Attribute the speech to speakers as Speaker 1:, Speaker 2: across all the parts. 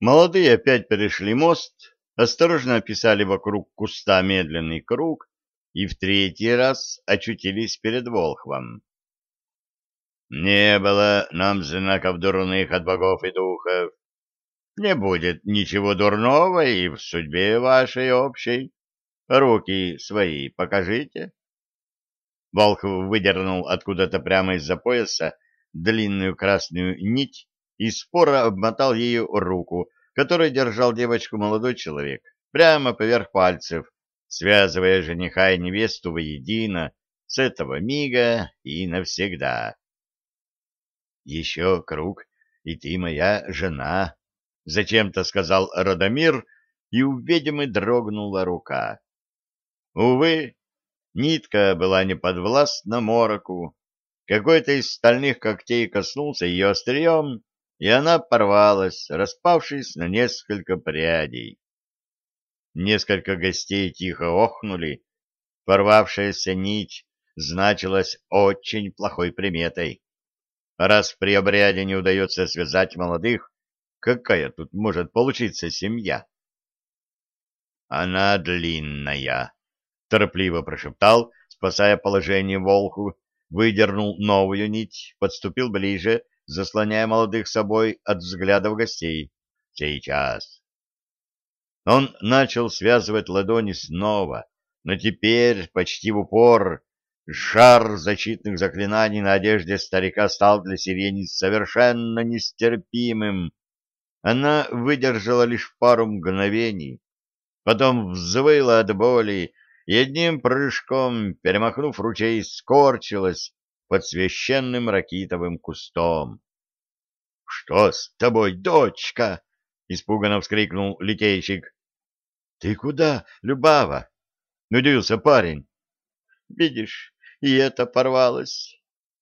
Speaker 1: Молодые опять перешли мост, осторожно описали вокруг куста медленный круг и в третий раз очутились перед Волхвом. «Не было нам знаков дурных от богов и духов. Не будет ничего дурного и в судьбе вашей общей. Руки свои покажите». Волхв выдернул откуда-то прямо из-за пояса длинную красную нить и споро обмотал ею руку, которой держал девочку молодой человек, прямо поверх пальцев, связывая жениха и невесту воедино с этого мига и навсегда. «Еще круг, и ты моя жена», — зачем-то сказал Радомир, и у ведьмы дрогнула рука. Увы, нитка была не подвластна мороку, какой-то из стальных когтей коснулся ее острием, и она порвалась, распавшись на несколько прядей. Несколько гостей тихо охнули. Порвавшаяся нить значилась очень плохой приметой. Раз при обряде не удается связать молодых, какая тут может получиться семья? Она длинная, — торопливо прошептал, спасая положение волху, выдернул новую нить, подступил ближе, заслоняя молодых собой от взглядов гостей. Сейчас. Он начал связывать ладони снова, но теперь почти в упор. Жар защитных заклинаний на одежде старика стал для сирени совершенно нестерпимым. Она выдержала лишь пару мгновений, потом взвыла от боли и одним прыжком, перемахнув ручей, скорчилась под священным ракитовым кустом. — Что с тобой, дочка? — испуганно вскрикнул литейщик. — Ты куда, Любава? — удивился парень. — Видишь, и это порвалось.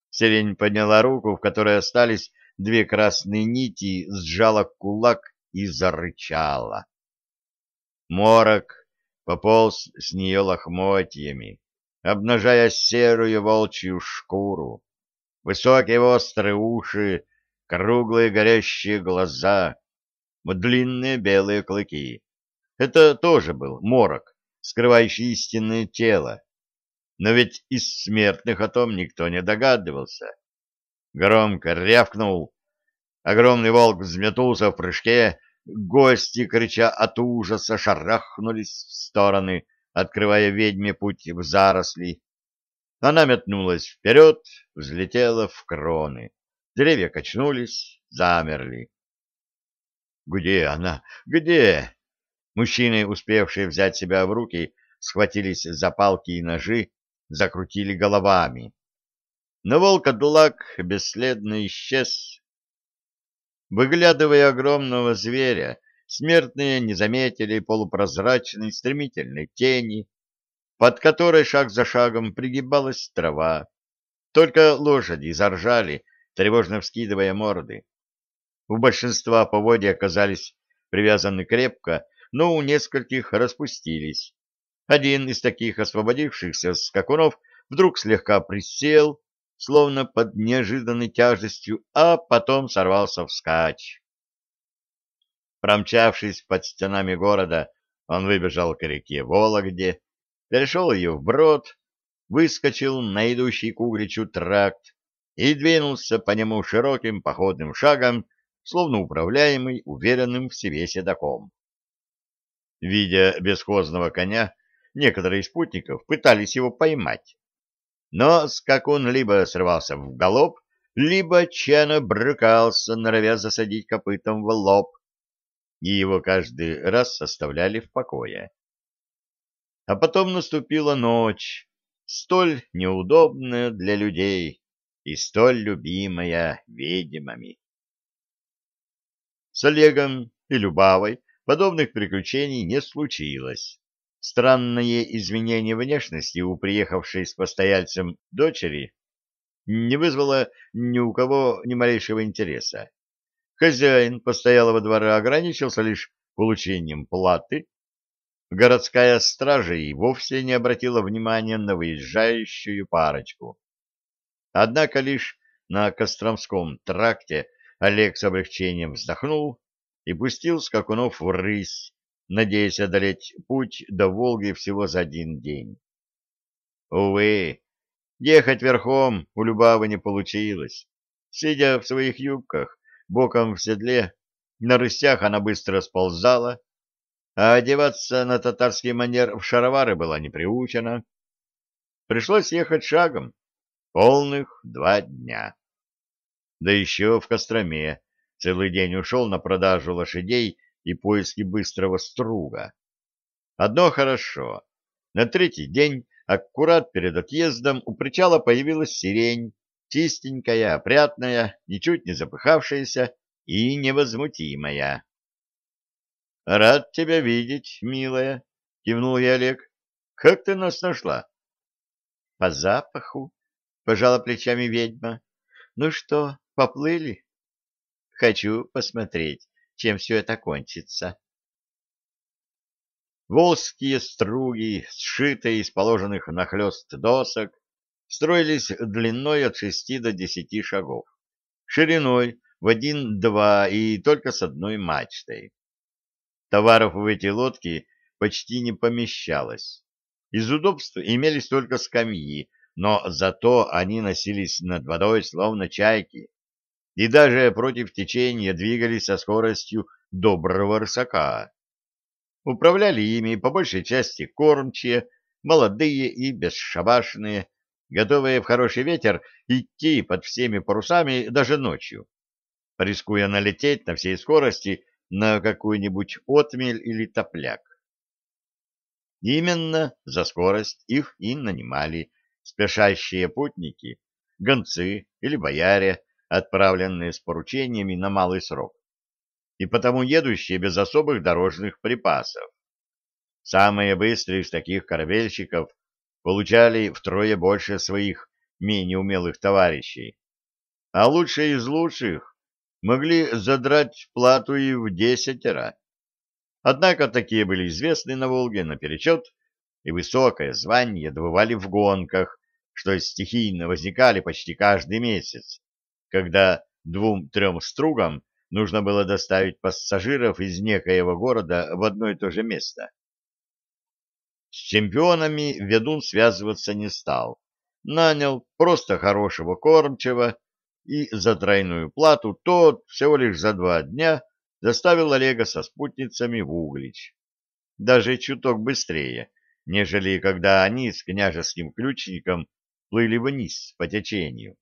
Speaker 1: Сирень подняла руку, в которой остались две красные нити, сжала кулак и зарычала. Морок пополз с нее лохмотьями, обнажая серую волчью шкуру, высокие острые уши, круглые горящие глаза, длинные белые клыки. Это тоже был морок, скрывающий истинное тело. Но ведь из смертных о том никто не догадывался. Громко рявкнул. Огромный волк взметнулся в прыжке, Гости, крича от ужаса, шарахнулись в стороны, открывая ведьме путь в заросли. Она метнулась вперед, взлетела в кроны. Деревья качнулись, замерли. «Где она? Где?» Мужчины, успевшие взять себя в руки, схватились за палки и ножи, закрутили головами. Но волк-одлак бесследно исчез, Выглядывая огромного зверя, смертные не заметили полупрозрачной стремительной тени, под которой шаг за шагом пригибалась трава. Только лошади заржали, тревожно вскидывая морды. У большинства поводья оказались привязаны крепко, но у нескольких распустились. Один из таких освободившихся скакунов вдруг слегка присел, словно под неожиданной тяжестью, а потом сорвался вскачь. Промчавшись под стенами города, он выбежал к реке Вологде, перешел ее вброд, выскочил на идущий к Угричу тракт и двинулся по нему широким походным шагом, словно управляемый уверенным в себе седаком. Видя бесхозного коня, некоторые из спутников пытались его поймать, но скакун либо срывался в галоп, либо чано брыкался, норовя засадить копытом в лоб, и его каждый раз оставляли в покое. А потом наступила ночь, столь неудобная для людей и столь любимая ведьмами. С Олегом и Любавой подобных приключений не случилось. Странное изменение внешности у приехавшей с постояльцем дочери не вызвало ни у кого ни малейшего интереса. Хозяин постоялого двора ограничился лишь получением платы. Городская стража и вовсе не обратила внимания на выезжающую парочку. Однако лишь на Костромском тракте Олег с облегчением вздохнул и пустил скакунов в рысь, надеясь одолеть путь до Волги всего за один день. Увы, ехать верхом у Любавы не получилось. Сидя в своих юбках, боком в седле, на рысях она быстро сползала, а одеваться на татарский манер в шаровары была не приучена. Пришлось ехать шагом, полных два дня. Да еще в Костроме целый день ушел на продажу лошадей и поиски быстрого струга. Одно хорошо. На третий день, аккурат перед отъездом, у причала появилась сирень, чистенькая, опрятная, ничуть не запыхавшаяся и невозмутимая. — Рад тебя видеть, милая, — кивнул я Олег. — Как ты нас нашла? — По запаху, — пожала плечами ведьма. — Ну что, поплыли? — Хочу посмотреть, чем все это кончится. Волжские струги, сшитые из положенных нахлёст досок, строились длиной от шести до десяти шагов, шириной в один-два и только с одной мачтой. Товаров в эти лодки почти не помещалось. Из удобств имелись только скамьи, но зато они носились над водой, словно чайки, и даже против течения двигались со скоростью доброго рысака. Управляли ими по большей части кормчие, молодые и бесшабашные, готовые в хороший ветер идти под всеми парусами даже ночью, рискуя налететь на всей скорости на какую-нибудь отмель или топляк. Именно за скорость их и нанимали спешащие путники, гонцы или бояре, отправленные с поручениями на малый срок, и потому едущие без особых дорожных припасов. Самые быстрые из таких корабельщиков получали втрое больше своих менее умелых товарищей, а лучшие из лучших могли задрать плату и в десятеро. Однако такие были известны на Волге наперечет, и высокое звание добывали в гонках, что стихийно возникали почти каждый месяц, когда двум-трем стругам нужно было доставить пассажиров из некоего города в одно и то же место. С чемпионами ведун связываться не стал. Нанял просто хорошего кормчего, и за тройную плату тот всего лишь за два дня доставил Олега со спутницами в Углич. Даже чуток быстрее, нежели когда они с княжеским ключником плыли вниз по течению.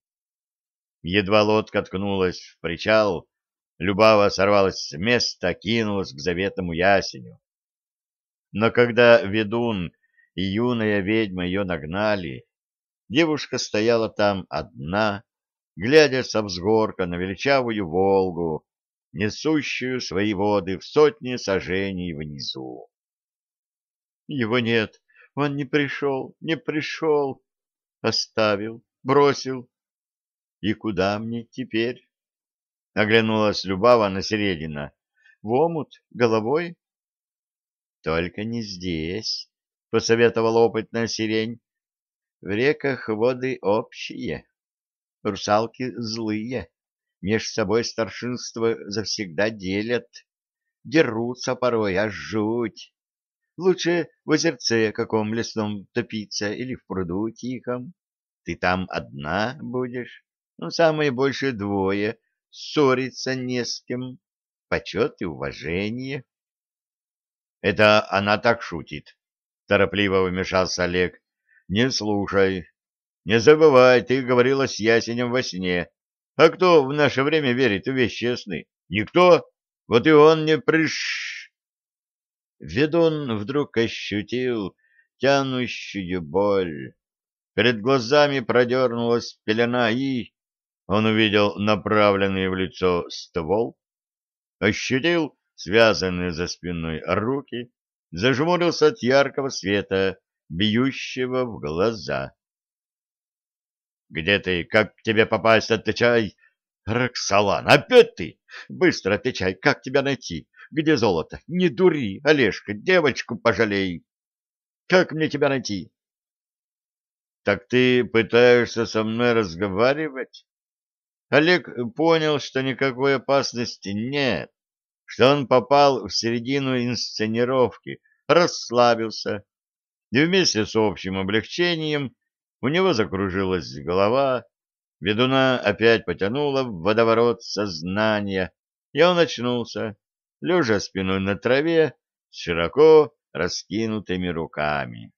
Speaker 1: Едва лодка ткнулась в причал, Любава сорвалась с места, кинулась к заветному ясеню. Но когда ведун и юная ведьма ее нагнали, девушка стояла там одна, глядя со взгорка на величавую Волгу, несущую свои воды в сотни сажений внизу. Его нет, он не пришел, не пришел, оставил, бросил, и куда мне теперь? Оглянулась Любава на Середина. В омут головой? Только не здесь, посоветовала опытная сирень. В реках воды общие. Русалки злые, меж собой старшинство завсегда делят. Дерутся порой, аж жуть. Лучше в озерце каком лесном топиться или в пруду тихом. Ты там одна будешь ну, самые больше двое, ссориться не с кем, почет и уважение. — Это она так шутит, — торопливо вмешался Олег. — Не слушай. Не забывай, ты говорила с ясенем во сне. А кто в наше время верит в вещи сны? Никто. Вот и он не приш... Ведун вдруг ощутил тянущую боль. Перед глазами продернулась пелена и он увидел направленный в лицо ствол, ощутил связанные за спиной руки, зажмурился от яркого света, бьющего в глаза. — Где ты? Как к тебе попасть? Отвечай! — Роксолан, опять ты! Быстро отвечай, как тебя найти? Где золото? Не дури, Олежка, девочку пожалей! Как мне тебя найти? — Так ты пытаешься со мной разговаривать? Олег понял, что никакой опасности нет, что он попал в середину инсценировки, расслабился, и вместе с общим облегчением у него закружилась голова, ведуна опять потянула в водоворот сознания, и он очнулся, лежа спиной на траве, с широко раскинутыми руками.